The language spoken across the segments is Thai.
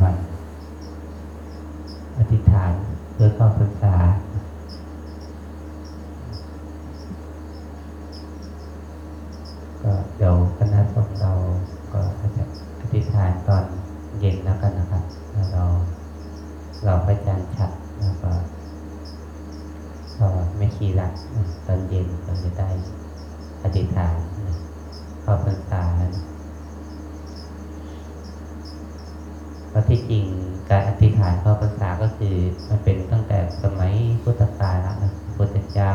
วันอธิษฐานเพื่อควาพรรษาก็เดี๋ยวคณะสงฆ์เราก็อาจจะอธิษฐานตอนเย็นแล้วกันนะครับแล้วเรา เราพระอาจารย์ฉัดแล้วก็ก็ไม่ขีรักนะตอนเย็นเราจะได้อธิษฐานนะเข้าพรรษานะเพราะที่จริงการอธิษฐานเข้าพรรษาก็ คือมันเป็นตั้งแต่สมัยพุทธกาลแล้วนะพุทธเจ้า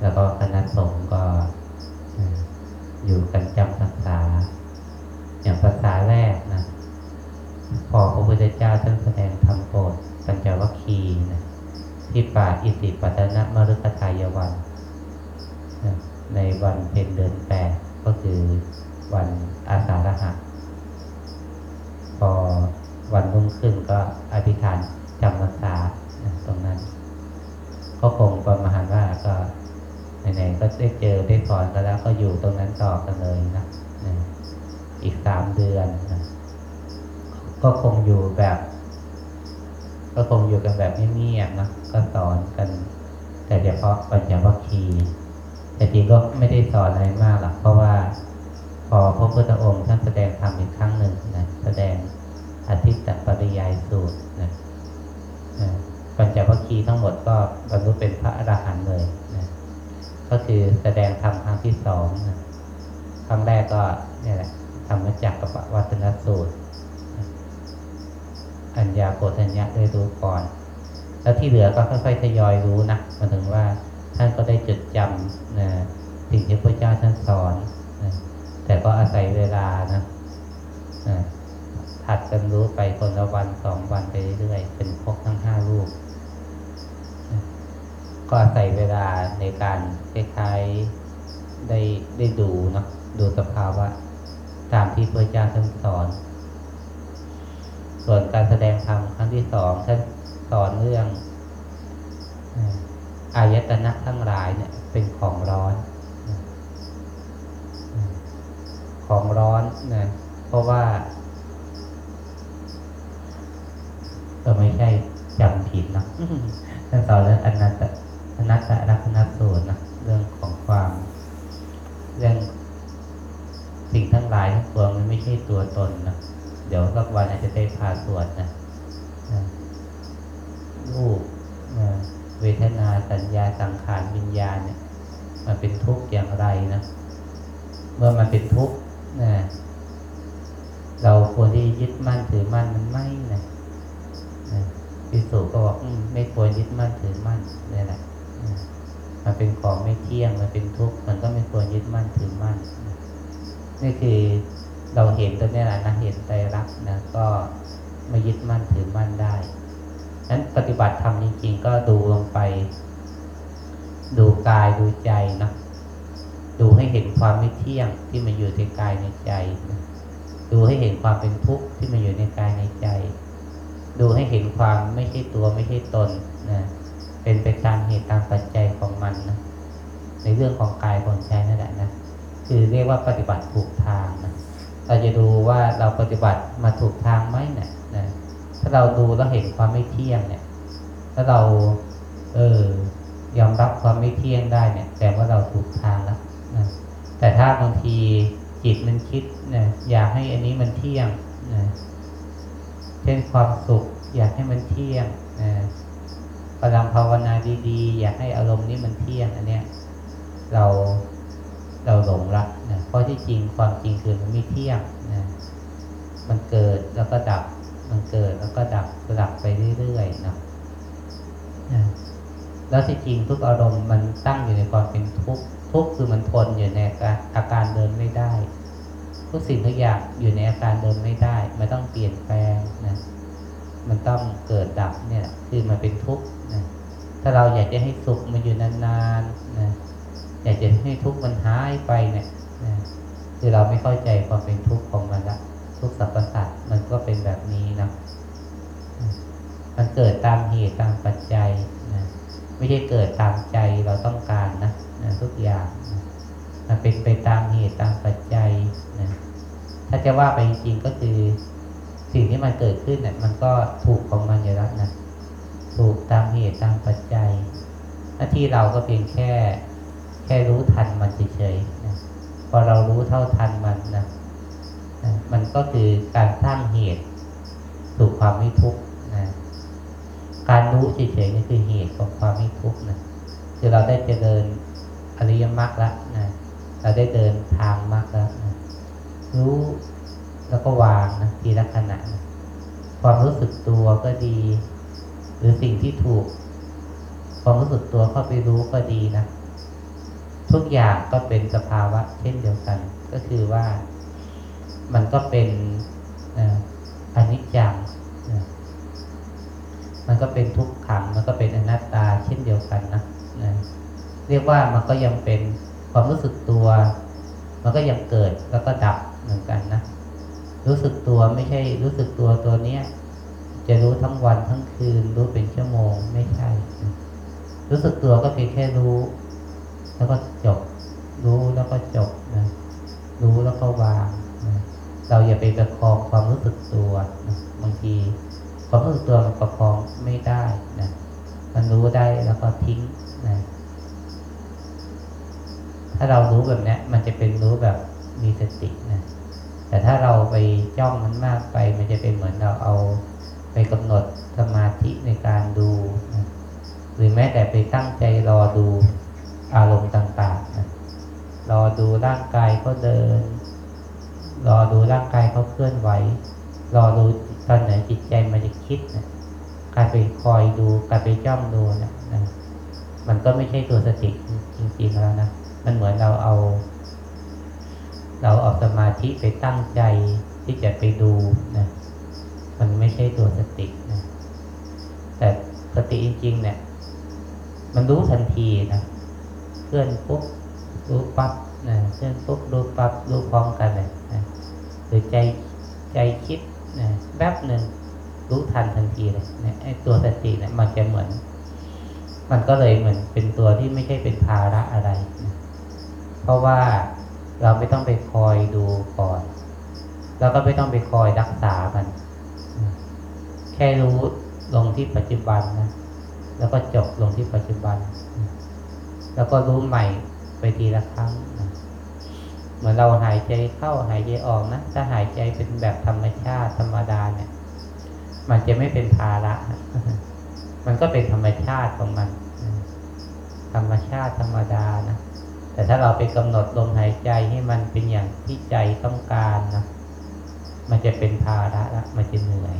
แล้วก็คณะสงฆ์ก็นะอยู่กันจำพรรษา อย่างภาษาแรกนะ พอพระพุทธเจ้าท่านแสดงธรรมโปรดปัญจวัคคีย์นะที่ป่าอิสิปตนมฤคทายวันนะในวันเพ็ญเดือนแปดก็คือวันอาสาฬหะ พอวันรุ่งขึ้นก็อธิษฐานจำพรรษานะตรงนั้น ก็คงประมาณว่าก็ ได้เจอได้สอนกันแล้วก็อยู่ตรงนั้นต่อกันเลยนะนะอีกสามเดือนนะก็คงอยู่แบบ ก็คงอยู่กันแบบเงียบๆนะก็สอนกัน แต่เฉพาะปัญจวัคคีแต่จริงก็ไม่ได้สอนอะไรมากหรอกเพราะว่า พอพระพุทธองค์ท่านแสดงธรรมอีกครั้งหนึ่งนะแสดงอธิตตปริยายสูตรนะปัญจวัคคีย์ทั้งหมดก็บรรลุเป็นพระอรหันต์เลย ก็คือแสดงธรรมครั้งที่สองนะครั้งแรกก็เนี่ยแหละธรรมจักรกับวัฒนสูตร อัญญาโกฏัญญะได้รู้ก่อน แล้วที่เหลือก็ค่อย ๆ ทยอยรู้นะมาถึงว่าท่านก็ได้จดจำนะสิ่งที่พระเจ้าท่านสอนนะแต่ก็อาศัยเวลานะนะถัดกันรู้ไปคนละวันสองวันไปเรื่อยๆเป็นครบทั้งห้ารูป ก็อาศัยเวลาในการคล้ายๆได้ได้ดูเนาะดูสภาวะตามที่พระเจ้าท่านสอน ส่วนการแสดงธรรมครั้งที่สองท่านสอนเรื่องอ่าอายตนะทั้งหลายเนี่ย เป็นของร้อนนะอ่าของร้อนนะเพราะว่าก็ไม่ใช่จำผิดนะท่านสอนเรื่องอนัต ตอนัตตลักษณสูตรนะเรื่องของความ เรื่องสิ่งทั้งหลายทั้งปวงมันไม่ใช่ตัวตนนะเดี๋ยวสักวันอาจจะได้พาสวดนะรูปนะเวทนาสัญญาสังขารวิญญาณเนี่ยมันเป็นทุกข์อย่างไรนะเมื่อมันเป็นทุกข์นะเราควรที่ยึดมั่นถือมั่นมันไม่นะพิสูจก็บอกไม่ควรยึดมั่นถือมั่นนี่แหละ มันเป็นของไม่เที่ยง มันเป็นทุกข์มันก็ไม่ควรยึดมั่นถือมั่นนี่คือเราเห็นตัวนี้แหละนะเห็นใจรักนะก็ไม่ยึดมั่นถือมั่นได้นั้นปฏิบัติธรรมจริง ๆ ก็ดูลงไป ดูกายดูใจนะดูให้เห็นความไม่เที่ยงที่มันอยู่ในกายในใจ ดูให้เห็นความเป็นทุกข์ที่มันอยู่ในกายในใจ ดูให้เห็นความไม่ใช่ตัวไม่ใช่ตนนะ เป็นไปตามเหตุตามปัจจัยของมันนะในเรื่องของกายของใจนั่นแหละนะคือเรียกว่าปฏิบัติถูกทางนะเราจะดูว่าเราปฏิบัติมาถูกทางไหมเนะี่ยนะถ้าเราดูแล้วเห็นความไม่เที่ยงเนี่ย ถ้าเราเออยอมรับความไม่เที่ยงได้เนี่ยแต่ว่าเราถูกทางแล้วนะแต่ถ้าบางทีจิตมันคิดนะอยากให้อันนี้มันเที่ยงนะเช่นความสุข อยากให้มันเที่ยงนะ กำลังภาวนาดีๆ อยากให้อารมณ์นี้มันเที่ยงอันเนี้ยเราเราหลงละนะเพราะที่จริงความจริงคือมันไม่เที่ยงนะมันเกิดแล้วก็ดับ มันเกิดแล้วก็ดับดับไปเรื่อยๆนะนะแล้วที่จริงทุกอารมณ์มันตั้งอยู่ในความเป็นทุกข์ทุกข์คือมันทนอยู่ในอาการอาการเดินไม่ได้ ทุกสิ่งทุกอย่างอยู่ในอาการเดินไม่ได้ มันต้องเปลี่ยนแปลงนะ มันต้องเกิดดับเนี่ย คือมันเป็นทุกข์นะถ้าเราอยากจะให้สุขมันอยู่นานๆนะอยากจะให้ทุกข์มันหายไปเนี่ยนะคือเราไม่เข้าใจความเป็นทุกข์ของมันละทุกสรรพสัตว์มันก็เป็นแบบนี้นะมันเกิดตามเหตุตามปัจจัยนะไม่ใช่เกิดตามใจเราต้องการนะนะทุกอย่างนะมันเป็นไปตามเหตุตามปัจจัยนะถ้าจะว่าไปจริงก็คือ สิ่งที่มันเกิดขึ้นเนี่ยมันก็ถูกของมันอยู่แล้วนะถูกตามเหตุตามปัจจัย หน้าที่เราก็เพียงแค่ แค่รู้ทันมันเฉยๆนะพอเรารู้เท่าทันมันนะนะมันก็คือการสร้างเหตุสู่ความไม่ทุกข์นะการรู้เฉยๆนี่คือเหตุของความไม่ทุกข์นะคือเราได้เจริญอริยมรรคแล้วนะเราได้เดินทางมรรคแล้วนะรู้ แล้วก็วางนะทีละขณะนะความรู้สึกตัวก็ดี หรือสิ่งที่ถูก ความรู้สึกตัวเข้าไปรู้ก็ดีนะทุกอย่างก็เป็นสภาวะ เช่นเดียวกัน ก็คือว่ามันก็เป็นอนิจจังมันก็เป็นทุกขัง มันก็เป็นอนัตตาเช่นเดียวกันนะนะเรียกว่ามันก็ยังเป็นความรู้สึกตัว มันก็ยังเกิดแล้วก็ดับเหมือนกันนะ รู้สึกตัวไม่ใช่รู้สึกตัวตัวเนี้ย จะรู้ทั้งวันทั้งคืน รู้เป็นชั่วโมงไม่ใช่ รู้สึกตัวก็เพียงแค่รู้ แล้วก็จบ รู้แล้วก็จบนะรู้แล้วก็วางนะเราอย่าไปประคองความรู้สึกตัวนะบางทีความรู้สึกตัวมันประคองไม่ได้นะมันรู้ได้แล้วก็ทิ้งนะถ้าเรารู้แบบนี้มันจะเป็นรู้แบบมีสตินะ แต่ถ้าเราไปจ้องมันมากไป มันจะเป็นเหมือนเราเอาไปกำหนดสมาธิในการดูนะหรือแม้แต่ไปตั้งใจรอดูอารมณ์ต่างๆนะรอดูร่างกายเขาเดิน รอดูร่างกายเขาเคลื่อนไหว รอดูตอนไหนจิตใจมันจะคิดนะการไปคอยดูการไปจ้องดูนะนะมันก็ไม่ใช่ตัวสติจริงๆแล้วนะ มันเหมือนเราเอา เราเอาสมาธิไปตั้งใจที่จะไปดูนะมันไม่ใช่ตัวสตินะแต่สติจริง ๆ เนี่ย มันรู้ทันทีนะเคลื่อนปุ๊บรู้ปั๊บนะเคลื่อนปุ๊บรู้ปั๊บรู้พร้อมกันเลยนะหรือใจใจคิดนะแวบหนึ่งรู้ทันทันทีเลยนะไอ้ตัวสติเนี่ยมันจะเหมือน มันก็เลยเหมือนเป็นตัวที่ไม่ใช่เป็นภาระอะไรนะเพราะว่า เราไม่ต้องไปคอยดูก่อน เราก็ไม่ต้องไปคอยรักษามัน แค่รู้ลงที่ปัจจุบันนะ แล้วก็จบลงที่ปัจจุบัน แล้วก็รู้ใหม่ไปทีละครั้งเหมือนเราหายใจเข้าหายใจออกนะถ้าหายใจเป็นแบบธรรมชาติธรรมดาเนี่ย มันจะไม่เป็นภาระ มันก็เป็นธรรมชาติของมัน ธรรมชาติธรรมดานะ แต่ถ้าเราไปกำหนดลมหายใจให้มันเป็นอย่างที่ใจต้องการนะมันจะเป็นภาระละมันจะเหนื่อย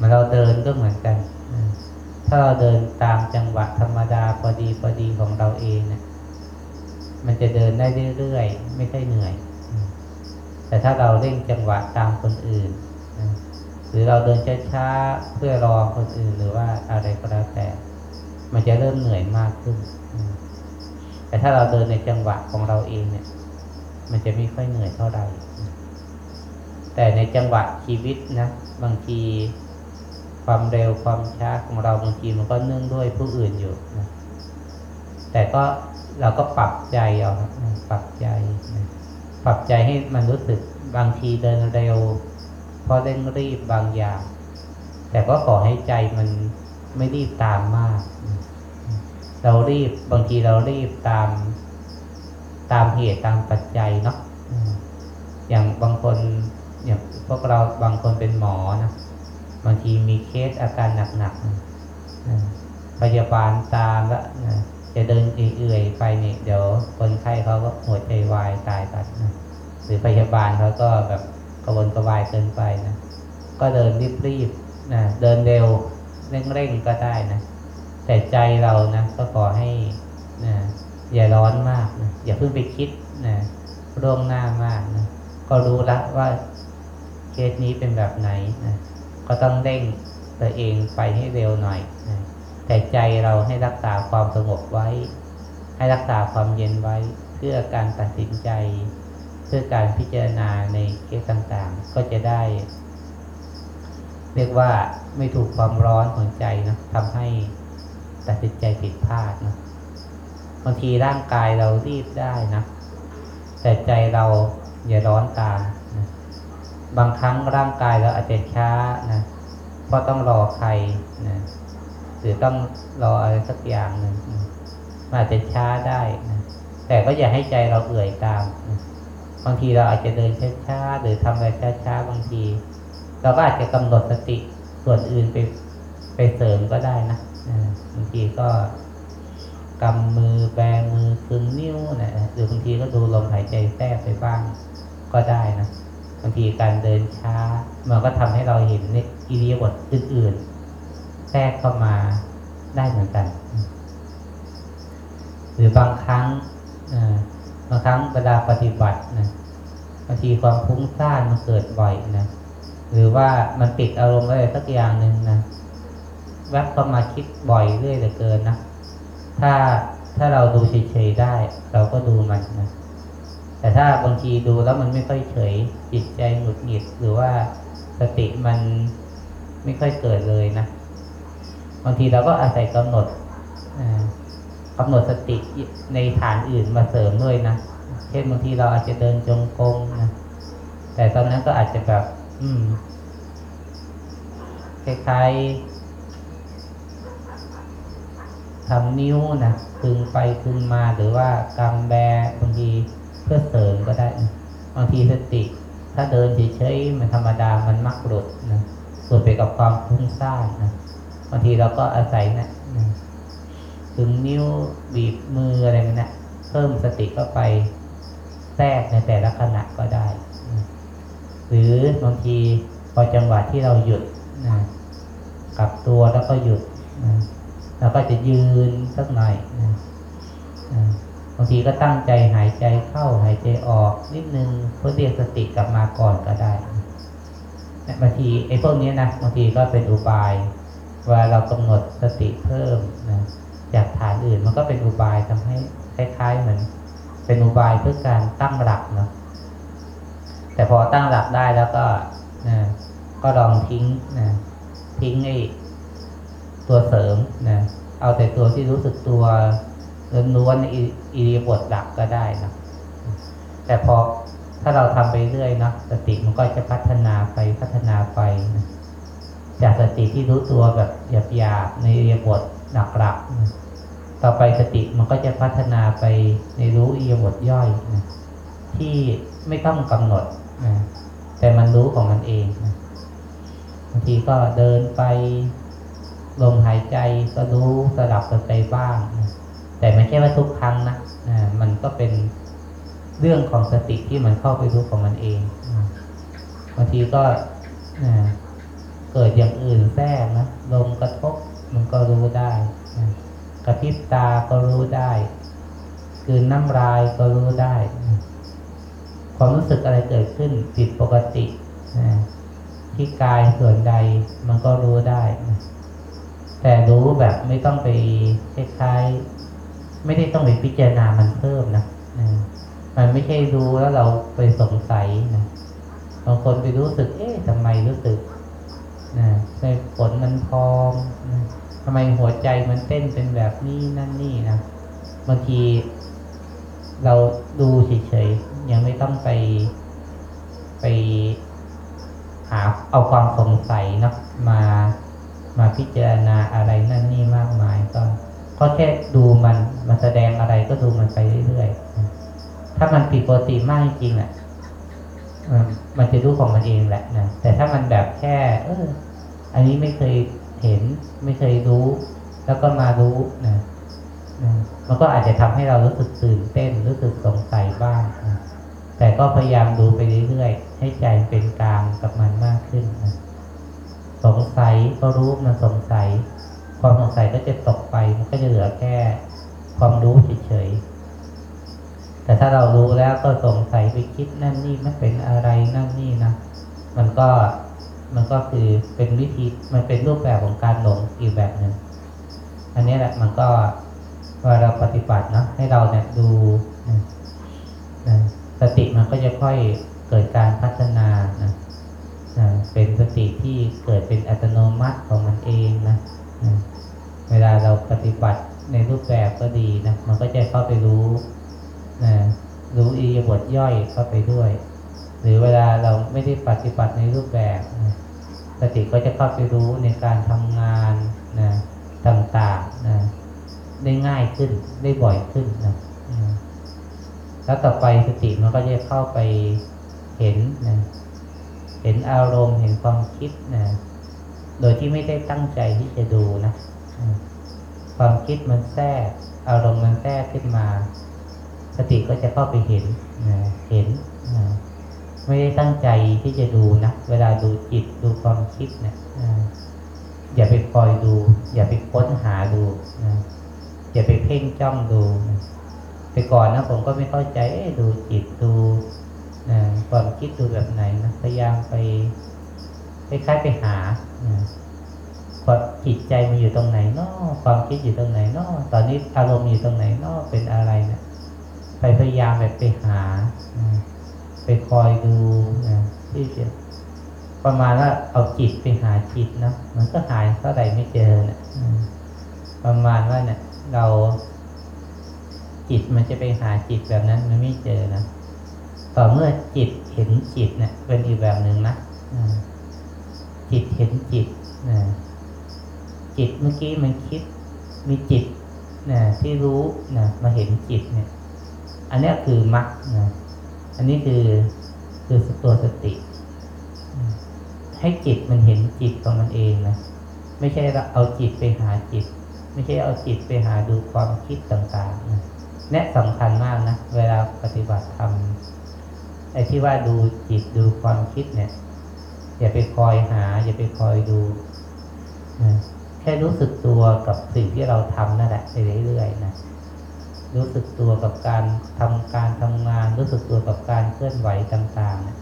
มันเราเดินก็เหมือนกันถ้าเราเดินตามจังหวะธรรมดาพอดีพอดีของเราเองนะมันจะเดินได้เรื่อยๆไม่ใช่เหนื่อย แต่ถ้าเราเร่งจังหวะตามคนอื่นหรือเราเดินช้าๆเพื่อรอคนอื่นหรือว่าอะไรก็แล้วแต่ มันจะเริ่มเหนื่อยมากขึ้น แต่ถ้าเราเดินในจังหวะของเราเองเนี่ย มันจะไม่ค่อยเหนื่อยเท่าไหร่ แต่ในจังหวะชีวิตนะ บางทีความเร็วความช้าของเราบางทีมันก็เนื่องด้วยผู้อื่นอยู่นะ แต่ก็เราก็ปรับใจเอาปรับใจ ปรับใจให้มันรู้สึกบางทีเดินเร็วเพราะเร่งรีบบางอย่าง แต่ก็ขอให้ใจมันไม่รีบตามมาก เรารีบบางทีเรารีบตามตามเหตุตามปัจจัยเนาะอย่างบางคนอย่างพวกเราบางคนเป็นหมอนะบางทีมีเคสอาการหนักๆพยาบาลตามแล้วจะเดินเอื่อยๆไปเนี่ยเดี๋ยวคนไข้เขาก็หัวใจวายตายกันนะหรือพยาบาลเขาก็แบบกระวนกระวายเกินไปนะก็เดินรีบๆนะเดินเร็วเร่งๆก็ได้นะ แต่ใจเรานะก็ขอให้นะอย่าร้อนมากนะอย่าเพิ่งไปคิดนะร่วงหน้ามากนะก็รู้ล้วว่าเคสนี้เป็นแบบไหนนะก็ต้องเร่งตัวเองไปให้เร็วหน่อยนะแต่ใจเราให้รักษาความสงบไว้ ให้รักษาความเย็นไว้ เพื่อการตัดสินใจ เพื่อการพิจารณาในเคสต่างๆ ก็จะได้ เรียกว่าไม่ถูกความร้อนของใจนะทำให้ ตัดสินใจผิดพลาดนะบางทีร่างกายเรารีบได้นะแต่ใจเราอย่าร้อนตามนะบางครั้งร่างกายเราอาจจะช้านะเพราะต้องรอใครนะหรือต้องรออะไรสักอย่างหนึ่งนะมันอาจจะช้าได้นะแต่ก็อย่าให้ใจเราเอื่อยตามนะบางทีเราอาจจะเดินช้าๆหรือทำอะไรช้าๆบางที เราก็อาจจะกำหนดสติส่วนอื่นไปไปเสริมก็ได้นะ บางทีก็กำมือแบมือคึงนิ้วนะหรือบางทีก็ดูลมหายใจแทรกไปบ้างก็ได้นะบางทีการเดินช้า มันก็ทำให้เราเห็นในอิริยาบถอื่นๆ แทรกเข้ามาได้เหมือนกัน หรือบางครั้งอบางครั้งเวลาปฏิบัตินะบางทีความฟุ้งซ่านมันเกิดบ่อยนะหรือว่ามันติดอารมณ์อะไรสักอย่างหนึ่งนะ แวบเข้ามาคิดบ่อยเรื่อยเหลือเกินนะ ถ้าถ้าเราดูเฉยๆได้ เราก็ดูมันนะแต่ถ้าบางทีดูแล้วมันไม่ค่อยเฉยจิตใจหงุดหงิดหรือว่าสติมันไม่ค่อยเกิดเลยนะบางทีเราก็อาศัยกำหนดอ่ากำหนดสติในฐานอื่นมาเสริมด้วยนะเช่นบางทีเราอาจจะเดินจงกรมนะแต่ตอนนั้นก็อาจจะแบบ อืมคล้ายๆ ทำนิ้วนะคึงไปคึงมาหรือว่ากำแบบางทีเพื่อเสริมก็ได้นะบางทีสติ ถ้าเดินเฉยๆมันธรรมดามันมักหลุดนะหลุดไปกับความฟุ้งซ่านนะบางทีเราก็อาศัยนะนะถึงนิ้วบีบมืออะไรนั่นนะเพิ่มสติเข้าไปแทรกในแต่ละขณะก็ได้นะหรือบางทีพอจังหวะที่เราหยุดนะกลับตัวแล้วก็หยุดนะ เราก็จะยืนสักหน่อยนะบางทีก็ตั้งใจหายใจเข้าหายใจออกนิดนึงเพื่อเรียกสติกลับมาก่อนก็ได้บางทีไอ้พวกนี้นะบางทีก็เป็นอุบายเวลาเรากำหนดสติเพิ่มนะจากฐานอื่นมันก็เป็นอุบายทำให้คล้ายๆเหมือนเป็นอุบายเพื่อการตั้งหลักเนาะแต่พอตั้งหลักได้แล้วก็นะก็ลองทิ้งนะทิ้งไอ้ ตัวเสริมนะเอาแต่ตัวที่รู้สึกตัวล้วนๆในอิริยาบถหลักก็ได้นะแต่พอถ้าเราทำไปเรื่อยนะสติมันก็จะพัฒนาไปพัฒนาไปนะจากสติที่รู้ตัวแบบหยาบๆในอิริยาบถหลักๆนะต่อไปสติมันก็จะพัฒนาไปในรู้อิริยาบถย่อยนะที่ไม่ต้องกำหนดนะแต่มันรู้ของมันเองนะบางทีก็เดินไป ลมหายใจก็รู้สลับกันไปบ้าง แต่ไม่ใช่ว่าทุกครั้งนะมันก็เป็นเรื่องของสติที่มันเข้าไปรู้ของมันเองบางทีก็เกิดอย่างอื่นแทรกนะลมกระทบมันก็รู้ได้กระพริบตาก็รู้ได้คืนน้ำลายก็รู้ได้ ความรู้สึกอะไรเกิดขึ้นผิดปกติที่กายส่วนใดมันก็รู้ได้ แต่รู้แบบไม่ต้องไปคล้ายๆไม่ได้ต้องไปพิจารณามันเพิ่มนะมันไม่ใช่รู้แล้วเราไปสงสัยนะบางคนไปรู้สึก เอ๊ะทำไมรู้สึกนะในผลมันพองนะทำไมหัวใจมันเต้นเป็นแบบนี้นั่นนี่นะบางทีเราดูเฉยๆยังไม่ต้องไปไปหาเอาความสงสัยนะมา มาพิจารณาอะไรนั่นนี่มากมายก็ก็แค่ดูมันมันแสดงอะไรก็ดูมันไปเรื่อยๆถ้ามันผิดปกติมากจริงอะมันจะรู้ของมันเองแหละนะแต่ถ้ามันแบบแค่ เออ อันนี้ไม่เคยเห็น ไม่เคยรู้ แล้วก็มารู้นะนะมันก็อาจจะทำให้เรารู้สึกตื่นเต้นรู้สึกสงสัยบ้างนะแต่ก็พยายามดูไปเรื่อยๆให้ใจเป็นกลางกับมันมากขึ้นนะ สงสัยก็รู้มันสงสัย ความสงสัยก็จะตกไปมันก็จะเหลือแค่ความรู้เฉยๆแต่ถ้าเรารู้แล้วก็สงสัยไปคิดนั่นนี่มันเป็นอะไรนั่นนี่นะมันก็มันก็คือเป็นวิธีมันเป็นรูปแบบของการหลงอีกแบบหนึ่งอันนี้แหละมันก็เวลาเราปฏิบัตินะให้เราเนี่ยดูนะสติมันก็จะค่อยเกิดการพัฒนานะ เป็นสติที่เกิดเป็นอัตโนมัติของมันเองนะนะเวลาเราปฏิบัติในรูปแบบก็ดีนะ มันก็จะเข้าไปรู้นะรู้อิริยบถย่อยเข้าไปด้วย หรือเวลาเราไม่ได้ปฏิบัติในรูปแบบนะสติก็จะเข้าไปรู้ในการทำงานนะต่างๆนะได้ง่ายขึ้นได้บ่อยขึ้นนะแล้วต่อไปสติมันก็จะเข้าไปเห็นนะ เห็นอารมณ์เห็นความคิดนะโดยที่ไม่ได้ตั้งใจที่จะดูนะ ความคิดมันแทรก อารมณ์มันแทรกขึ้นมา สติก็จะเข้าไปเห็นนะเห็นนะไม่ได้ตั้งใจที่จะดูนะ เวลาดูจิตดูความคิดเนะี่ยอย่าไปคอยดู อย่าไปค้นหาดูนะอย่าไปเพ่งจ้องดูนะแต่ก่อนนะผมก็ไม่เข้าใจดูจิตดู ความคิดดูแบบไหนนะพยายามไปคล้ายๆไปหาความจิตใจมันอยู่ตรงไหนเนาะความคิดอยู่ตรงไหนเนาะตอนนี้อารมณ์อยู่ตรงไหนเนาะเป็นอะไรเนะี่ยไปพยายามแบบไปหา ไปคอยดูนะที่จะประมาณว่าเอาจิตไปหาจิตนะมันก็หายเท่าไหร่ไม่เจอนะอืมประมาณว่าเนี่ยเราจิตมันจะไปหาจิตแบบนั้นมันไม่เจอนะ ต่อเมื่อจิตเห็นจิตเนี่ยเป็นอีกแบบหนึ่งนะจิตเห็นจิตนะจิตเมื่อกี้มันคิดมีจิตนะที่รู้นะมาเห็นจิตเนี่ย อันนี้คือมรรคนะอันนี้คือคือตัวสติ ให้จิตมันเห็นจิตของมันเองนะไม่ใช่เราเอาจิตไปหาจิต ไม่ใช่เอาจิตไปหาดูความคิดต่างๆนะนี่สำคัญมากนะ เวลาปฏิบัติธรรม ไอ้ที่ว่าดูจิตดูความคิดเนี่ย อย่าไปคอยหา อย่าไปคอยดูนะแค่รู้สึกตัวกับสิ่งที่เราทำนั่นแหละไปเรื่อยๆนะรู้สึกตัวกับการทำการทำงาน รู้สึกตัวกับการเคลื่อนไหวต่างๆนะ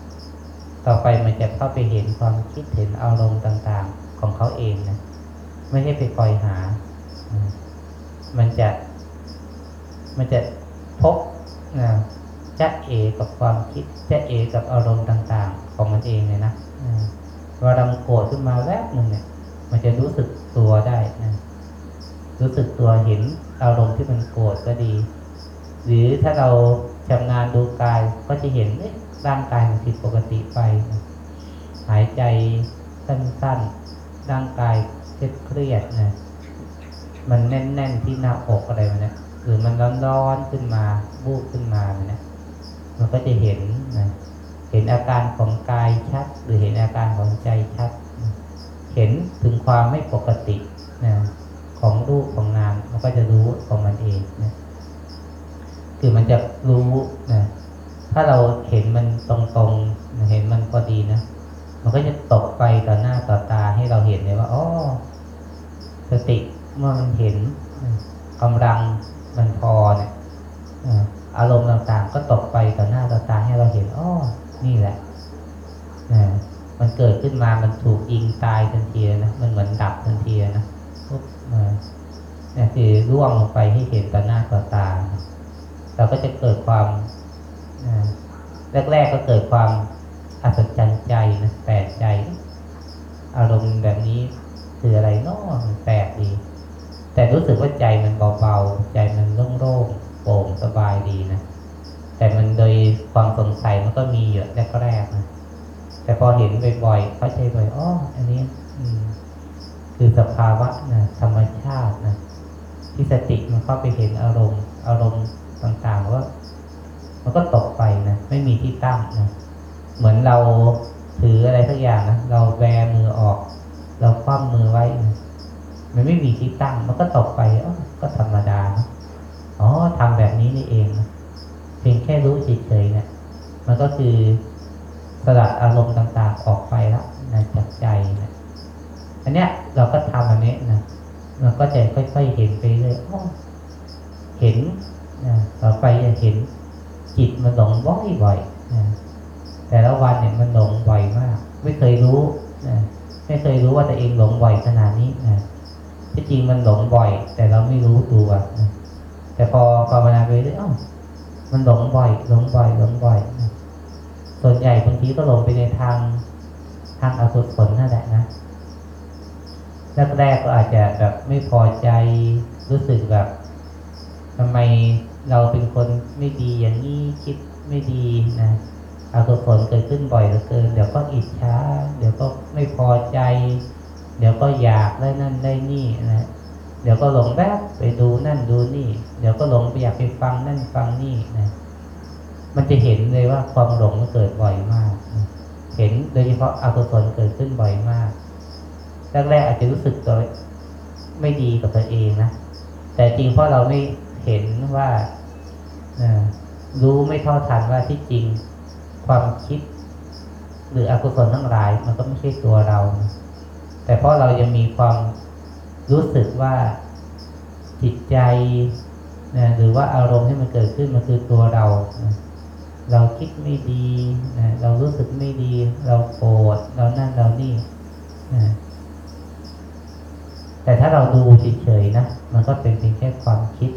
ต่อไปมันจะเข้าไปเห็นความคิดเห็นอารมณ์ต่างๆ ของเขาเองนะไม่ใช่ไปคอยหา มันจะ มันจะพบนะ จะเอกับความคิดจะเอกับอารมณ์ต่างๆ ของมันเองเลยนะเวลาเราโกรธขึ้นมาแวบหนึ่งเนี่ย มันจะรู้สึกตัวได้นะรู้สึกตัวเห็นอารมณ์ที่มันโกรธก็ดี หรือถ้าเราชำนาญดูกายก็จะเห็นร่างกายมันผิดปกติไปนะหายใจสั้นๆ ร่างกายเครียดนะมันแน่นๆที่หน้าอกอะไรมันนะหรือมันร้อนๆขึ้นมาบูบขึ้นมาเนี่ย มันก็จะเห็นนะเห็นอาการของกายชัด หรือเห็นอาการของใจชัด เห็นถึงความไม่ปกตินะของรูปของนามมันก็จะรู้ของมันเองนะคือมันจะรู้นะถ้าเราเห็นมันตรงๆ เห็นมันพอดีนะมันก็จะตกไปต่อหน้าต่อตาให้เราเห็นเลยว่าอ๋อสติเมื่อมันเห็นกำลังมันพอเนี่ย อารมณ์ต่างๆ ก็ตกไปต่อหน้าต่อตาให้เราเห็นอ๋อนี่แหละมันเกิดขึ้นมามันถูกยิงตายทันทีนะมันเหมือนดับทันทีนะปุ๊บนี่คือร่วงลงไปให้เห็นต่อหน้าต่อตา เราก็จะเกิดความแรกๆก็เกิดความอัศจรรย์ใจนะแปลกใจ อารมณ์แบบนี้คืออะไรเนาะมันแปลกดี แต่รู้สึกว่าใจมันเบาๆ ใจมันโล่งๆ โปร่งสบายดีนะ แต่มันโดยความสงสัยมันก็มีอยู่แรกๆนะ แต่พอเห็นบ่อยๆเข้าใจบ่อยอ๋ออันนี้ อืม คือสภาวะนะธรรมชาตินะที่สติมันเข้าไปเห็นอารมณ์ อารมณ์ต่างๆว่ามันก็ตกไปนะไม่มีที่ตั้งนะเหมือนเราถืออะไรสักอย่างนะเราแบมือออก เราคว่ำมือไว้นะมันไม่มีที่ตั้ง มันก็ตกไปอ๋อก็ธรรมดานะ อ๋อทำแบบนี้นี่เอง เพียงแค่รู้เฉยๆเนะมันก็คือสลัดอารมณ์ต่างๆออกไปแล้วนะจากใจนะอันเนี้ยเราก็ทำอันนี้นะมันก็จะค่อยๆเห็นไปเลยอ๋อเห็นนะต่อไปจะเห็นจิตมันหลงบ่อยๆนะแต่ละวันเนี่ยมันหลงบ่อยมาก ไม่เคยรู้นะไม่เคยรู้ว่าตัวเองหลงบ่อยขนาดนี้นะที่จริงมันหลงบ่อย แต่เราไม่รู้ตัวนะ แต่พอภาวนาไปเรื่อยอ๋อมันหลงบ่อยหลงบ่อยหลงบ่อย ส่วนใหญ่บางทีก็หลงไปในทางทางอกุศลนั่นแหละนะแรกๆก็อาจจะแบบไม่พอใจรู้สึกแบบทำไมเราเป็นคนไม่ดีอย่างนี้คิดไม่ดีนะอกุศลเกิดขึ้นบ่อยเหลือเกิน เดี๋ยวก็อิจฉาเดี๋ยวก็ไม่พอใจ เดี๋ยวก็อยากได้นั่นได้นี่นะ ดี๋ยวก็หลงแวบไปดูนั่นดูนี่ เดี๋ยวก็หลงไปอยากไปฟังนั่นฟังนี่นะ มันจะเห็นเลยว่าความหลงมันเกิดบ่อยมากนะเห็นโดยเฉพาะอกุศลเกิดขึ้นบ่อยมากแรกๆอาจจะรู้สึกตัวไม่ดีกับตัวเองนะ แต่จริงเพราะเราไม่เห็นว่ารู้ไม่เท่าทันว่าที่จริงความคิด หรืออกุศลทั้งหลาย มันก็ไม่ใช่ตัวเรา แต่เพราะเรายังมีความ รู้สึกว่าจิตใจนะหรือว่าอารมณ์ที่มันเกิดขึ้นมันคือตัวเรานะเราคิดไม่ดีนะเรารู้สึกไม่ดี เราโกรธเรานั่นเรานี่นะแต่ถ้าเราดูเฉยๆนะมันก็เป็นเพียงแค่ความคิด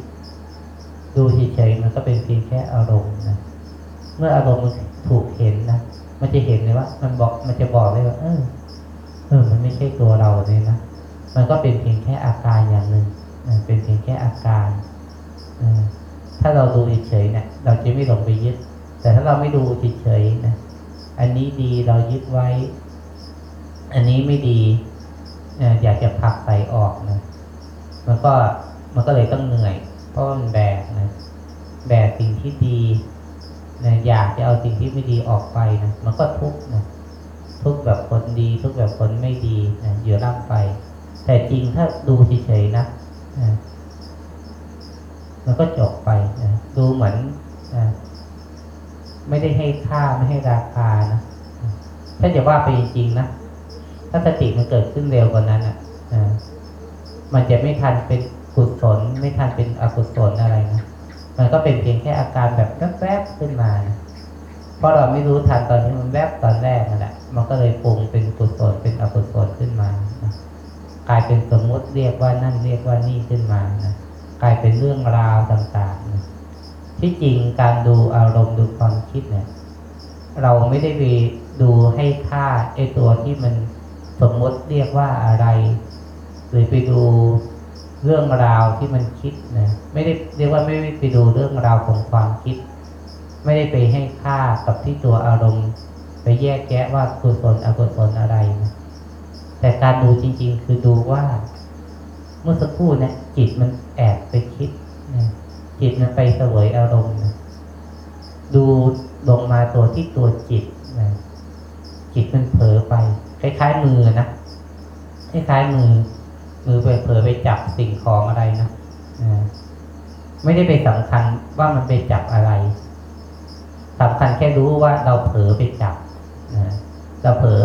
ดูเฉยๆมันก็เป็นเพียงแค่อารมณ์นะเมื่ออารมณ์ถูกเห็นนะมันจะเห็นเลยว่า มันบอกมันจะบอกเลยว่าเออเออ มันไม่ใช่ตัวเราเลยนะ มันก็เป็นเพียงแค่อาการอย่างหนึ่งเป็นเพียงแค่อาการ ถ้าเราดูเฉยๆเนี่ยเราจะไม่หลงไปยึด แต่ถ้าเราไม่ดูเฉยๆนะอันนี้ดีเรายึดไว้ อันนี้ไม่ดีอยากจะผลักใส่ออกนะมันก็มันก็เลยต้องเหนื่อย เพราะมันแบกนะแบกสิ่งที่ดีนะอยากจะเอาสิ่งที่ไม่ดีออกไปนะมันก็ทุกข์นะทุกข์แบบคนดี ทุกข์แบบคนไม่ดีนะอยู่ร่างไป แต่จริงถ้าดูเฉยๆนะมันก็จบไปนะดูเหมือนไม่ได้ให้ค่าไม่ให้ราคานะถ้าจะว่าไปจริงๆนะถ้าสติมันเกิดขึ้นเร็วกว่านั้นอะมันจะไม่ทันเป็นกุศลไม่ทันเป็นอกุศลอะไรนะมันก็เป็นเพียงแค่อาการแบบแวบๆขึ้นมานะเพราะเราไม่รู้ทันตอนที่มันแวบตอนแรกนั่นแหละมันก็เลยปรุงเป็นกุศลเป็นอกุศลขึ้นมานะ ลายเป็นสมมติเรียกว่านั่นเรียกว่านี่ขึ้นมานะกลายเป็นเรื่องราวต่างๆนะที่จริงการดูอารมณ์ดูความคิดเนี่ย เราไม่ได้ไปดูให้ค่าไอ้ตัวที่มันสมมติเรียกว่าอะไรหรือไปดูเรื่องราวที่มันคิดนะไม่ได้เรียกว่าไม่ได้ไปดูเรื่องราวของความคิด ไม่ได้ไปให้ค่ากับที่ตัวอารมณ์ ไปแยกแยะว่ากุศลอกุศลอะไรนะ แต่การดูจริง ๆ คือดูว่าเมื่อสักครู่เนี่ยจิตมันแอบไปคิดนะจิตมันไปเสวยอารมณ์นะดูลงมาตัวที่ตัวจิตนะจิตมันเผลอไป คล้ายๆมือนะคล้ายๆมือ มือไปเผลอไปจับสิ่งของอะไรนะนะไม่ได้ไปสำคัญว่ามันไปจับอะไรสำคัญแค่รู้ว่าเราเผลอไปจับนะเราเผลอ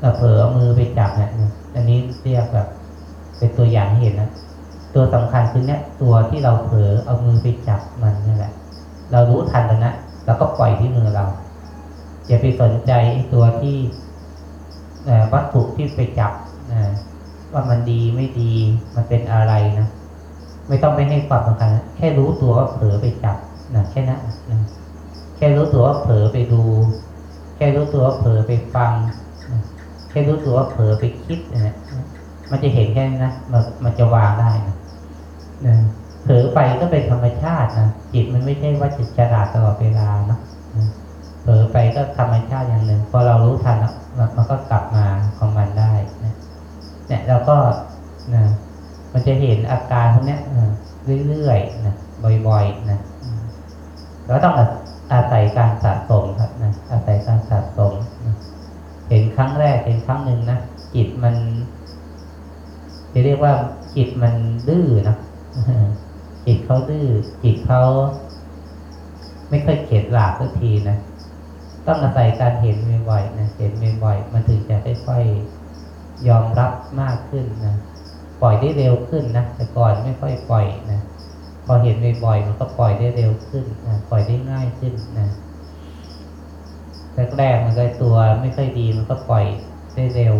เราเผลอเอามือไปจับเนี่ยอันนี้เรียกแบบ เป็นตัวอย่างเห็นนะตัวสำคัญคือเนี่ยตัวที่เราเผลอเอามือไปจับมันนี่แหละ เรารู้ทันแล้วนะเราก็ปล่อยที่มือเราอย่าไปสนใจตัวที่วัตถุที่ไปจับว่ามันดีไม่ดีมันเป็นอะไรนะไม่ต้องไปให้ความสำคัญนะแค่รู้ตัวว่าเผลอไปจับนะแค่นั้นนะแค่รู้ตัวว่าเผลอไปดู แค่รู้ตัวว่าเผลอไปฟัง แค่รู้ตัวว่าเผลอไปคิดนะมันจะเห็นแค่นั้นะมันมันจะวางได้นะนะเผลอไปก็เป็นธรรมชาตินะจิตมันไม่ใช่ว่าจะฉลาดตลอดเวลาเนาะเผลอไปก็ธรรมชาติอย่างหนึ่งพอเรารู้ทันแล้วมันก็กลับมาของมันได้นะเนี่ยเราก็นะมันจะเห็นอาการพวกนี้เรื่อยๆนะบ่อยๆนะเราต้องอาศัยการสะสมครับนะอาศัยการสะสม เห็นครั้งแรกเห็นครั้งหนึ่งนะจิตมันจะเรียกว่าจิตมันดื้อนะจิตเขาดื้อจิตเขาไม่ค่อยเข็ดหลาบสักทีนะต้องอาศัยการเห็นบ่อยๆนะเห็นบ่อยๆมันถึงจะค่อยๆยอมรับมากขึ้นนะปล่อยได้เร็วขึ้นนะแต่ก่อนไม่ค่อยปล่อยนะพอเห็นบ่อยๆมันก็ปล่อยได้เร็วขึ้นนะปล่อยได้ง่ายขึ้นนะ แรกๆมันก็ตัวไม่ค่อยดีมันก็ปล่อยได้เร็ว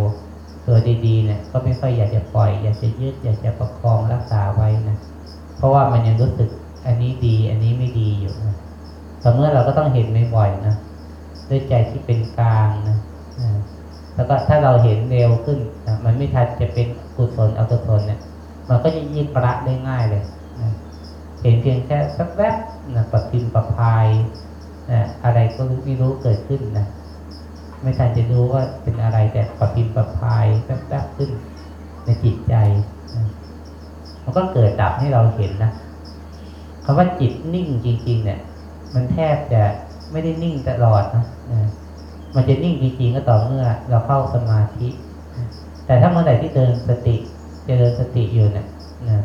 ตัวดีๆเนี่ยก็ไม่ค่อยอยากจะปล่อย อยากจะยืดอยากจะประคองรักษาไว้นะเพราะว่ามันยังรู้สึกอันนี้ดีอันนี้ไม่ดีอยู่นะแต่เมื่อเราก็ต้องเห็นบ่อยๆนะด้วยใจที่เป็นกลางนะแล้วก็ถ้าเราเห็นเร็วขึ้นนะมันไม่ทันจะเป็นกุศลอกุศลเนี่ย มันก็จะยิ่งประได้ง่ายเลยนะเห็นเพียงแค่สักแวบนะปฏิมประพาย นะอะไรก็ไม่รู้เกิดขึ้นนะไม่ทันจะรู้ว่าเป็นอะไรแต่ปรับพิมพ์ปรับพายแป๊บๆขึ้นในจิตใจนะมันก็เกิดดับให้เราเห็นนะคำว่าจิตนิ่งจริง ๆ เนี่ย มันแทบจะไม่ได้นิ่งตลอดนะนะมันจะนิ่งจริงๆก็ต่อเมื่อเราเข้าสมาธิ แต่ถ้าเมื่อไหร่ที่เดินสติเจริญสติอยู่เนี่ยนะ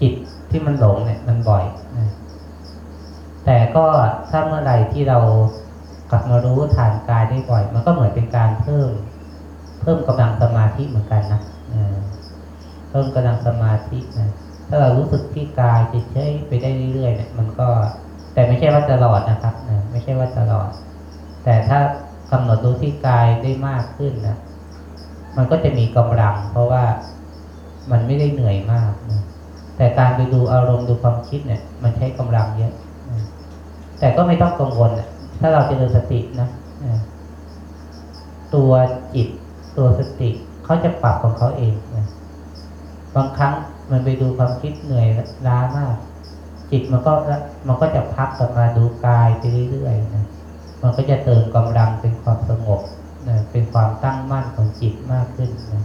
จิตที่มันหลงเนี่ย มันบ่อยนะ แต่ก็ถ้าเมื่อไหร่ที่เรากลับมารู้ฐานกายได้บ่อย มันก็เหมือนเป็นการเพิ่ม เพิ่มกำลังสมาธิเหมือนกันนะเพิ่มกำลังสมาธินะถ้าเรารู้สึกที่กายเฉยๆไปได้เรื่อยๆเนี่ยมันก็ แต่ไม่ใช่ว่าตลอดนะครับนะไม่ใช่ว่าตลอด แต่ถ้ากำหนดรู้ที่กายได้มากขึ้นนะมันก็จะมีกำลัง เพราะว่ามันไม่ได้เหนื่อยมากนะแต่การไปดูอารมณ์ดูความคิดเนี่ย มันใช้กำลังเยอะ แต่ก็ไม่ต้องกังวลนะถ้าเราเจริญสตินะนะตัวจิตตัวสติเขาจะปรับของเขาเองนะบางครั้งมันไปดูความคิดเหนื่อยล้ามาก จิตมันก็มันก็จะพักกลับมาดูกายไปเรื่อยๆนะมันก็จะเติมกำลังเป็นความสงบนะเป็นความตั้งมั่นของจิตมากขึ้นนะ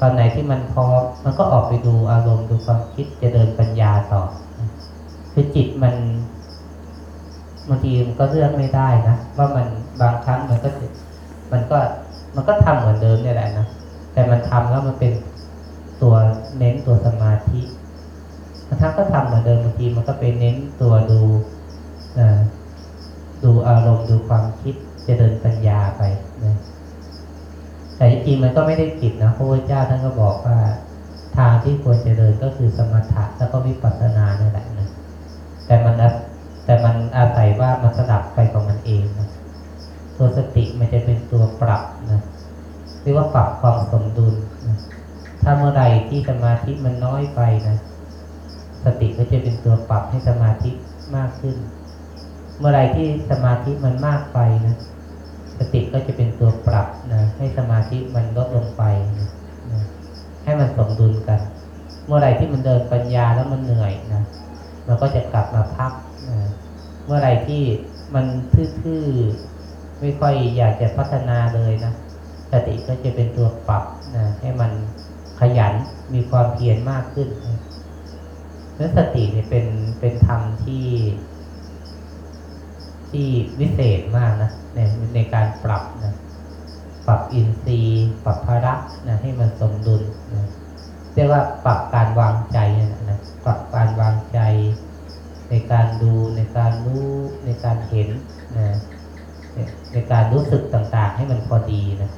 ตอนไหนที่มันพอมันก็ออกไปดูอารมณ์ดูความคิดจะเดินปัญญาต่อนะคือจิตมัน บางทีมันก็เลือกไม่ได้นะว่ามันบางครั้งมันก็มันก็มันก็ทำเหมือนเดิมเนี่ยแหละนะแต่มันทำแล้วมันเป็นตัวเน้นตัวสมาธิบางครั้งก็ทำเหมือนเดิมบางทีมันก็ไปเน้นตัวดูดูอารมณ์ดูความคิดจะเดินปัญญาไปนะแต่จริงมันก็ไม่ได้ผิดนะพระพุทธเจ้าท่านก็บอกว่า ทางที่ควรจะเดินก็คือสมถะแล้วก็วิปัสสนานั่นแหละนะแต่มัน แต่มันอาศัยว่ามันสลับไปของมันเองนะตัวสติมันจะเป็นตัวปรับนะเรียกว่าปรับความสมดุลนะถ้าเมื่อไรที่สมาธิมันน้อยไปนะสติก็จะเป็นตัวปรับให้สมาธิมากขึ้น เมื่อไรที่สมาธิมันมากไปนะสติก็จะเป็นตัวปรับนะให้สมาธิมันลดลงไปนะให้มันสมดุลกัน เมื่อไรที่มันเดินปัญญาแล้วมันเหนื่อยนะ มันก็จะกลับมาพักนะเมื่อไรที่มันทื่อๆไม่ค่อยอยากจะพัฒนาเลยนะสติก็จะเป็นตัวปรับนะให้มันขยันมีความเพียรมากขึ้นนั้นสติเนี่ยเป็นเป็นธรรมที่ ที่วิเศษมากนะในในการปรับนะปรับอินทรีย์ปรับภาระนะให้มันสมดุลนะเรียกว่าปรับการวางใจนะ ปรับการวางใจ ในการดูในการรู้ในการเห็นนะในการรู้สึกต่างๆ ให้มันพอดีนะ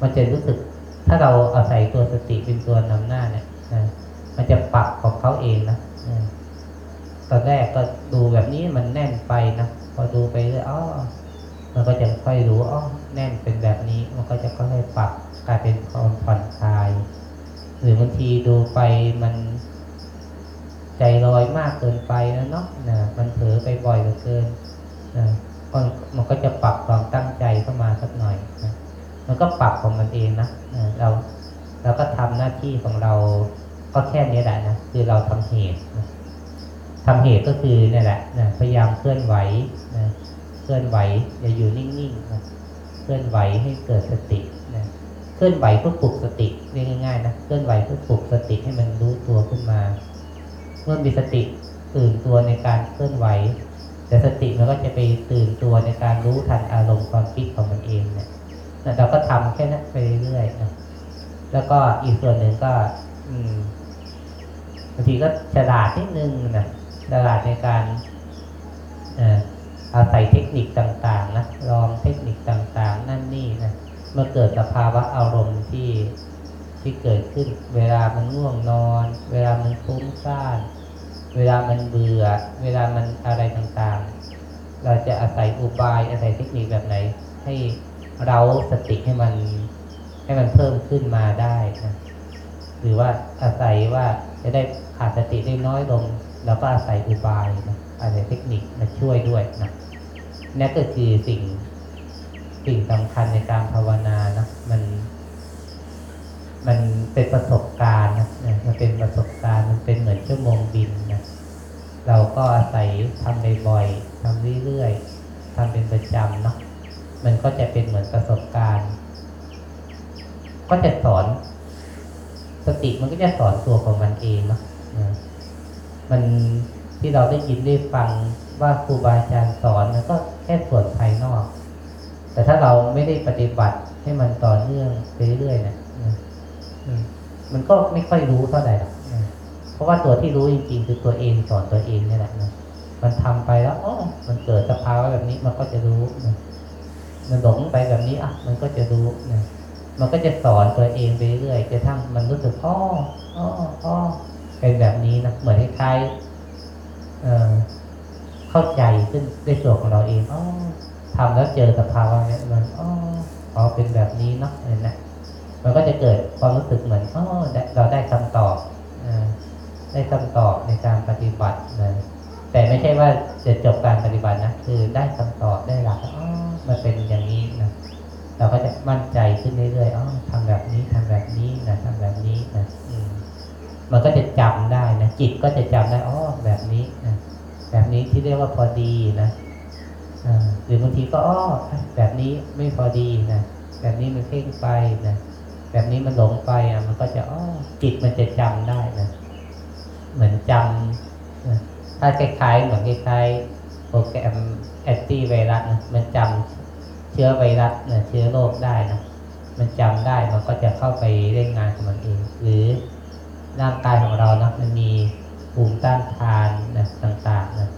มันจะรู้สึกถ้าเราเอาศัยตัวสติเป็นตัวนำหน้าเนี่ยนะมันจะปรับของเขาเองนะตอนแรกก็ดูแบบนี้มันแน่นไปนะพอดูไปเรื่อยอ๋อมันก็จะค่อยรู้อ๋อแน่นเป็นแบบนี้ มันก็จะค่อยปรับกลายเป็นความผ่อนคลาย หรือบางทีดูไปมัน ใจลอยมากเกินไปแล้วเนาะนะมันเผลอไปบ่อยเหลือเกินนะมันก็จะปรับความตั้งใจเข้ามาสักหน่อยนะมันก็ปรับของมันเองนะเราเราก็ทำหน้าที่ของเราก็แค่นี้แหละนะคือเราทำเหตุนะทำเหตุก็คือนี่แหละนะพยายามเคลื่อนไหวนะเคลื่อนไหวอย่าอยู่นิ่งๆนะเคลื่อนไหวให้เกิดสตินะเคลื่อนไหวเพื่อปลุกสติง่ายๆนะเคลื่อนไหวเพื่อปลุกสติให้มันรู้ตัวขึ้นมา เมื่อมีสติตื่นตัวในการเคลื่อนไหว แต่สติมันก็จะไปตื่นตัวในการรู้ทันอารมณ์ความคิดของมันเองเนี่ยเราก็ทำแค่นั้นไปเรื่อยๆนะแล้วก็อีกส่วนหนึ่งก็ อืมบางทีก็ฉลาดนิดนึงนะฉลาดในการอาศัยเทคนิคต่างๆนะลองเทคนิคต่างๆ นั่นนี่นะเมื่อเกิดสภาวะอารมณ์ที่ที่เกิดขึ้น เวลามันง่วงนอน เวลามันฟุ้งซ่าน เวลามันเบื่อ เวลามันอะไรต่างๆ เราจะอาศัยอุบายอาศัยเทคนิคแบบไหน ให้เราสติให้มัน ให้มันเพิ่มขึ้นมาได้นะหรือว่าอาศัยว่าจะได้ขาดสติได้น้อยลงเราก็อาศัยอุบายนะอาศัยเทคนิคมาช่วยด้วยนะนั่นก็คือสิ่งสิ่งสำคัญในการภาวนานะมัน มันเป็นประสบการณ์นะมันเป็นประสบการณ์มันเป็นเหมือนชั่วโมงบินน เราก็อาศัยทำบ่อยๆทำเรื่อยๆทำเป็นประจำเนาะมันก็จะเป็นเหมือนประสบการณ์ ก็จะสอน สติมันก็จะสอนตัวของมันเองเนาะมันที่เราได้ยินได้ฟังว่าครูบาอาจารย์สอนมันก็แค่ส่วนภายนอก แต่ถ้าเราไม่ได้ปฏิบัติให้มันต่อเนื่องเรื่อยๆเนะนะมันก็ไม่ค่อยรู้เท่าไหร่หรอก เพราะว่าตัวที่รู้จริงๆ คือตัวเองสอนตัวเองนี่แหละนะมันทำไปแล้วอ๋อมันเกิดสภาวะแบบนี้มันก็จะรู้นะมันหลงไปแบบนี้อะ มันก็จะรู้นะมันก็จะสอนตัวเองไปเรื่อยจนทั้งมันรู้สึกอ๋ออ๋ออ๋อเป็นแบบนี้นะเหมือนคล้ายๆเอ่อเข้าใจขึ้นด้วยตัวของเราเองอ๋อทำแล้วเจอสภาวะเนี้ยมันอ๋ออ๋อเป็นแบบนี้เนาะเนี่ยนะมันก็จะเกิดความรู้สึกเหมือนอ๋อเราได้คำตอบอ ได้คำตอบในการปฏิบัตินะแต่ไม่ใช่ว่าจะจบการปฏิบัตินะคือได้คำตอบได้หลักอ๋อมันเป็นอย่างนี้นะเราก็จะมั่นใจขึ้นเรื่อยๆอ๋อทำแบบนี้ทำแบบนี้นะทำแบบนี้นะมันก็จะจำได้นะจิตก็จะจำได้อ๋อแบบนี้นะแบบนี้ที่เรียกว่าพอดีนะอ่าหรือบางทีก็อ๋อแบบนี้ไม่พอดีนะแบบนี้มันเพ่งไปนะแบบนี้มันหลงไปอะ มันก็จะอ๋อจิตมันจะจำได้นะ เหมือนจำถ้าคล้ายๆเหมือนคล้ายๆโปรแกรมแอนตี้ไวรัสนะมันจำเชื้อไวรัสนะเชื้อโรคได้นะมันจำได้มันก็จะเข้าไปเล่นงานของมันเอง หรือร่างกายของเรานะมันมีภูมิต้านทานนะต่างๆนะ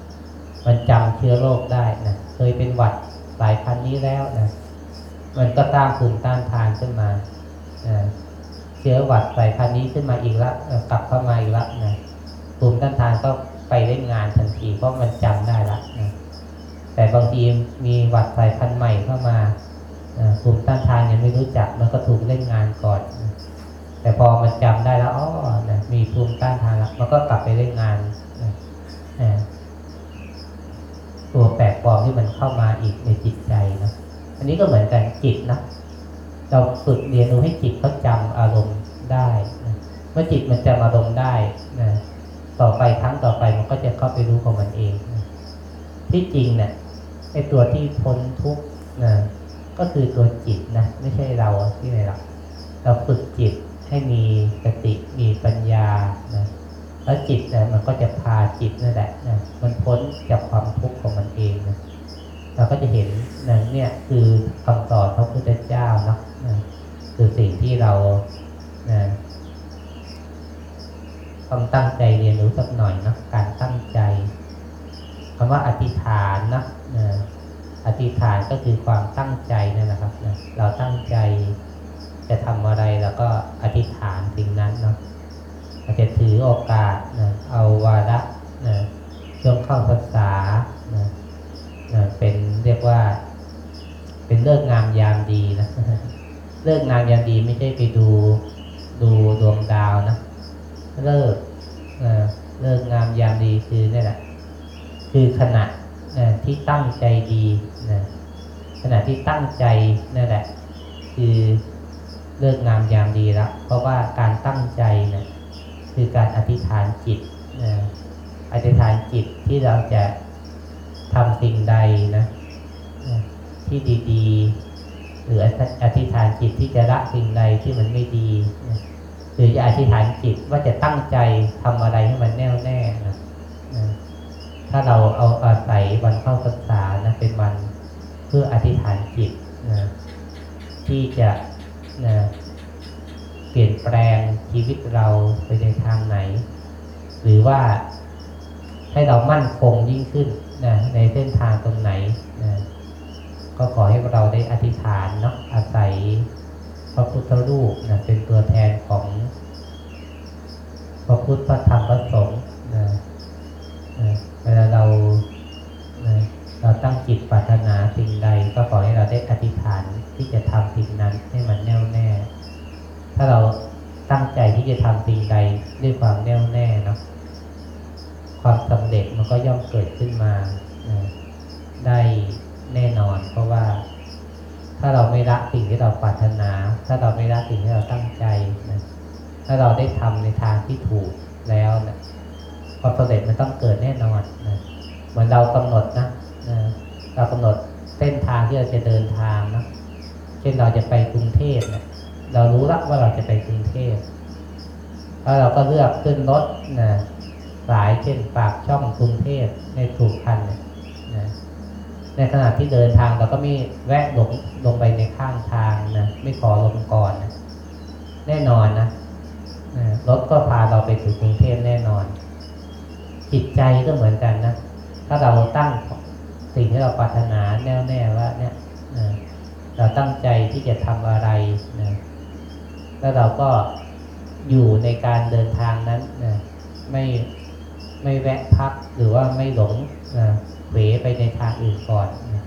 มันจำเชื้อโรคได้นะเคยเป็นหวัดสายพันธุ์นี้แล้วนะมันก็สร้างภูมิต้านทานขึ้นมาเอ่อเชื้อหวัดสายพันธุ์นี้ขึ้นมาอีกแล้วกลับเข้ามาอีกแล้วนะ ภูมิต้านทานก็ไปเล่นงานทันทีเพราะมันจำได้ละนะแต่บางทีมีหวัดสายพันธุ์ใหม่เข้ามาภูมิต้านทานยังไม่รู้จักมันก็ถูกเล่นงานก่อน แต่พอมันจำได้แล้วอ๋อนะมีภูมิต้านทานแล้วมันก็กลับไปเล่นงานตัวแปลกปลอมที่มันเข้ามาอีกในจิตใจนะอันนี้ก็เหมือนกันจิตนะเราฝึกเรียนรู้ให้จิตเขาจำอารมณ์ได้นะเมื่อจิตมันจำอารมณ์ได้นะ ต่อไปครั้งต่อไปมันก็จะเข้าไปรู้ของมันเอง ที่จริงเนี่ยไอตัวที่พ้นทุกข์นะก็คือตัวจิตนะไม่ใช่เราที่ไหนหรอกเราฝึกจิตให้มีสติมีปัญญานะแล้วจิตเนี่ยมันก็จะพาจิตนั่นแหละนะมันพ้นจากความทุกข์ของมันเองนะเราก็จะเห็นนั่นเนี่ยคือคำสอนพระพุทธเจ้านะนะคือสิ่งที่เรานะ ต้องตั้งใจเรียนรู้สักหน่อยนะการตั้งใจคำว่าอธิษฐานนะอธิษฐานก็คือความตั้งใจนั่นแหละครับนะเราตั้งใจจะทำอะไรแล้วก็อธิษฐานสิ่งนั้นเนาะอาจจะถือโอกาสนะเอาวาระนะช่วงเข้าพรรษานะนะเป็นเรียกว่า เป็นเลิกงามยามดีนะเลิกงามยามดีไม่ใช่ไปดูดูดวงดาวนะ เลิกเลิกงามยามดีคือนี่แหละ คือขณะที่ตั้งใจดีนะขณะที่ตั้งใจนั่นแหละ คือเลิกงามยามดีแล้วเพราะว่าการตั้งใจนะคือการอธิษฐานจิตนะอธิษฐานจิตที่เราจะทำสิ่งใดนะที่ดี ๆ หรืออธิษฐานจิตที่จะละสิ่งใดที่มันไม่ดีนะ หรือจะอธิษฐานจิตว่าจะตั้งใจทำอะไรให้มันแน่วแน่นะนะถ้าเราเอาอาศัยวันเข้าพรรษานะเป็นวันเพื่ออธิษฐานจิตนะที่จะนะเปลี่ยนแปลงชีวิตเราไปในทางไหน หรือว่าให้เรามั่นคงยิ่งขึ้นนะในเส้นทางตรงไหนนะก็ขอให้เราได้อธิษฐานเนาะอาศัยพระพุทธรูปนะเป็นตัวแทนของ พระพุทธพระธรรมพระสงฆ์นะนะเวลาเรานะเราตั้งจิตปรารถนาสิ่งใด ก็ขอให้เราได้อธิษฐานที่จะทำสิ่งนั้นให้มันแน่วแน่ ถ้าเราตั้งใจที่จะทำสิ่งใดด้วยความแน่วแน่เนาะความสำเร็จมันก็ย่อมเกิดขึ้นมานะได้แน่นอน เพราะว่า ถ้าเราไม่รักสิ่งที่เราปรารถนา ถ้าเราไม่รักสิ่งที่เราตั้งใจนะ ถ้าเราได้ทำในทางที่ถูกแล้วนะความสำเร็จมันต้องเกิดแน่นอนนะเหมือนเรากำหนดนะนะเรากำหนดเส้นทางที่เราจะเดินทางนะเช่นเราจะไปกรุงเทพเนี่ยเรารู้แล้วว่าเราจะไปกรุงเทพแล้วเราก็เลือกขึ้นรถนะสายเช่นปากช่องกรุงเทพในถูกคันนะในขณะที่เดินทางเราก็ไม่แวะลงลงไปในข้างทางนะไม่ขอลงก่อนนะแน่นอนนะ รถก็พาเราไปถึงกรุงเทพแน่นอน จิตใจก็เหมือนกันนะ ถ้าเราตั้งสิ่งที่เราปรารถนาแน่วแน่ว่า เนี่ยเราตั้งใจที่จะทำอะไรนะแล้วเราก็อยู่ในการเดินทางนั้นนะไม่ไม่แวะพักหรือว่าไม่หลงนะเวไปในทางอื่นก่อนนะ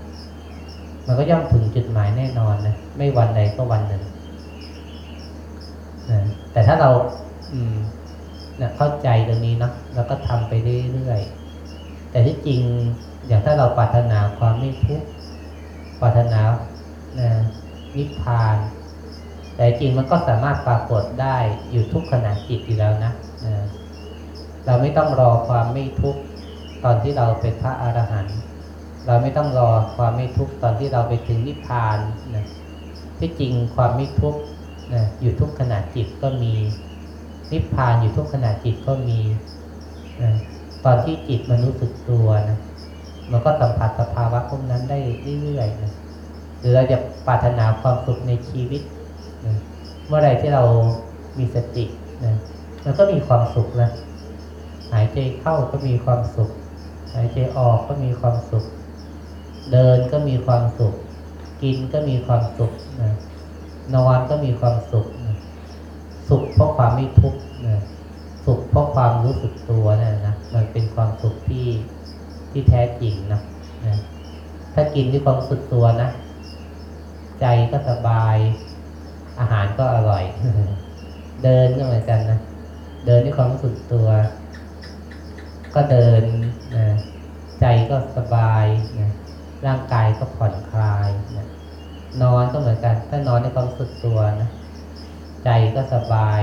มันก็ย่อมถึงจุดหมายแน่นอนนะไม่วันใดก็วันหนึ่ง แต่ถ้าเราอืมเข้าใจตรงนี้เนาะแล้วก็ทำไปเรื่อยๆแต่ที่จริงอย่างถ้าเราปรารถนาความไม่ทุกข์ปรารถนานะนิพพาน แต่จริงมันก็สามารถปรากฏได้อยู่ทุกขณะจิตอยู่แล้วนะนะเราไม่ต้องรอความไม่ทุกข์ตอนที่เราเป็นพระอรหันต์เราไม่ต้องรอความไม่ทุกข์ตอนที่เราไปถึงนิพพานนะที่จริงความไม่ทุกข์ นะอยู่ทุกขณะจิตก็มีนิพพานอยู่ทุกขณะจิตก็มีนะตอนที่จิตมันรู้สึกตัวนะมันก็สัมผัสสภาวะพวกนั้นได้เรื่อยๆนะหรือเราจะปรารถนาความสุขในชีวิตนะเมื่อไรที่เรามีสตินะมันก็มีความสุขนะหายใจเข้าก็มีความสุข หายใจออกก็มีความสุข เดินก็มีความสุข กินก็มีความสุขนะ นอนก็มีความสุขนะสุขเพราะความไม่ทุกข์นะสุขเพราะความรู้สึกตัวเนะนะมันเป็นความสุขที่ที่แท้จริงนะนะถ้ากินด้วยความรู้สึกตัวนะ ใจก็สบาย อาหารก็อร่อย เดินก็เหมือนกันนะเดินด้วยความรู้สึกตัว ก็เดินนะใจก็สบายนะร่างกายก็ผ่อนคลายนะ นอนก็เหมือนกัน ถ้านอนด้ความสึกตัวนะ ใจก็สบาย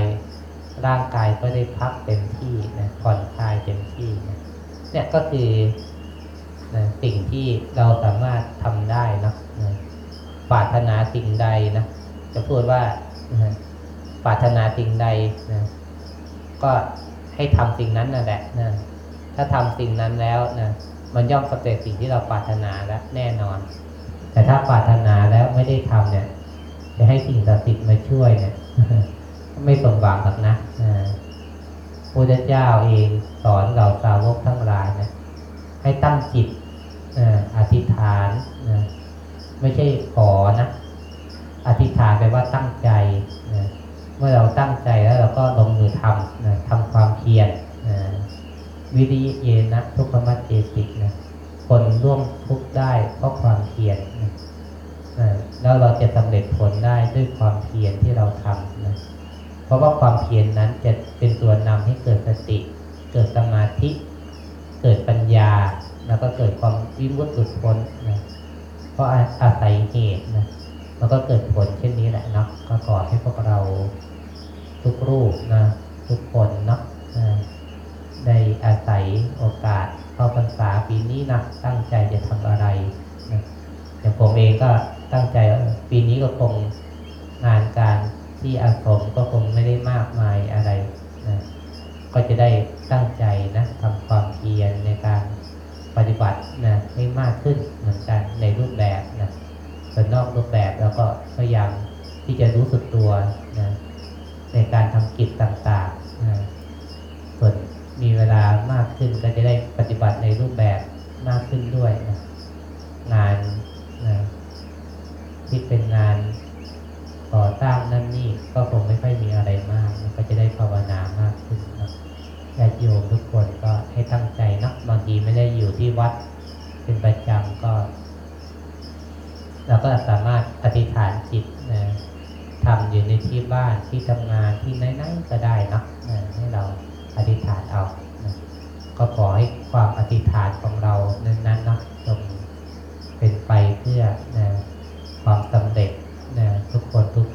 ร่างกายก็ได้พักเต็มที่นะผ่อนคลายเต็มที่นะเนี่ยก็คือนะสิ่งที่เราสามารถทำได้นะนะปรารถนาสิ่งใดนะจะพูดว่านะปรารถนาสิ่งใดนะก็ให้ทำสิ่งนั้นนั่นแหละนะถ้าทำสิ่งนั้นแล้วนะมันย่อมสำเร็จสิ่งที่เราปรารถนาแล้วแน่นอน แต่ถ้าปรารถนาแล้วไม่ได้ทำเนี่ย จะให้สิ่งศักดิ์สิทธิ์มาช่วยเนี่ย ไม่สมหวังหรอกนะพระเจ้าเองสอนเราสาวกทั้งหลายนะให้ตั้งจิตอธิษฐานนะไม่ใช่ขอนะอธิษฐานแปลว่าตั้งใจนะเมื่อเราตั้งใจแล้วเราก็ลงมือทำนะทำความเพียรนะวิริยเยนะทุกขมัจเจติกนะคนร่วมทุกได้เพราะความเพียรน แล้วเราจะสำเร็จผลได้ด้วยความเพียรที่เราทำนะเพราะว่าความเพียรนนั้นจะเป็นตัวนำให้เกิดสติ เกิดสมาธิ เกิดปัญญา แล้วก็เกิดความวิมุตติหลุดพ้นนะเพราะอาศัยเหตุนะแล้วก็เกิดผลเช่นนี้แหละนาะก็ขอให้พวกเราทุกรูปนะทุกคนนะอ่าได้อาศัยโอกาสเข้าพรรษาปีนี้นะตั้งใจจะทำอะไรนะอย่างผมเองก็ ตั้งใจว่าปีนี้ก็คงงานการที่อาสมก็คงไม่ได้มากมายอะไรนะก็จะได้ตั้งใจนะทำความเพียรในการปฏิบัตินะให้มากขึ้นเหมือนกันในรูปแบบนะส่วนนอกรูปแบบแล้วก็พยายามที่จะรู้สึกตัวนะในการทำกิจต่างๆนะส่วนมีเวลามากขึ้นก็จะได้ปฏิบัติในรูปแบบมากขึ้นด้วยนะงาน ที่เป็นงานก่อสร้างนั่นนี่ก็คงไม่ค่อยมีอะไรมากก็จะได้ภาวนามากขึ้นนะญาติโยมทุกคนก็ให้ตั้งใจนาะบางทีไม่ได้อยู่ที่วัด เป็นประจำก็เราก็สามารถอธิษฐานจิตนะทำอยู่ในที่บ้านที่ทำงานที่ไหนๆก็ได้นะนะให้เราอธิษฐานเอานะก็ขอให้ความอธิษฐานของเรานั้นๆนาะจงเป็นไปเพื่อนะ ความสำเร็จนะทุกคนทุก